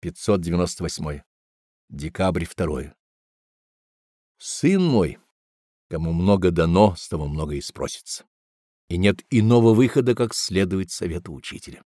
598. Декабрь 2. Сын мой, кому много дано, с того много и спросится, и нет иного выхода, как следовать совету учителя.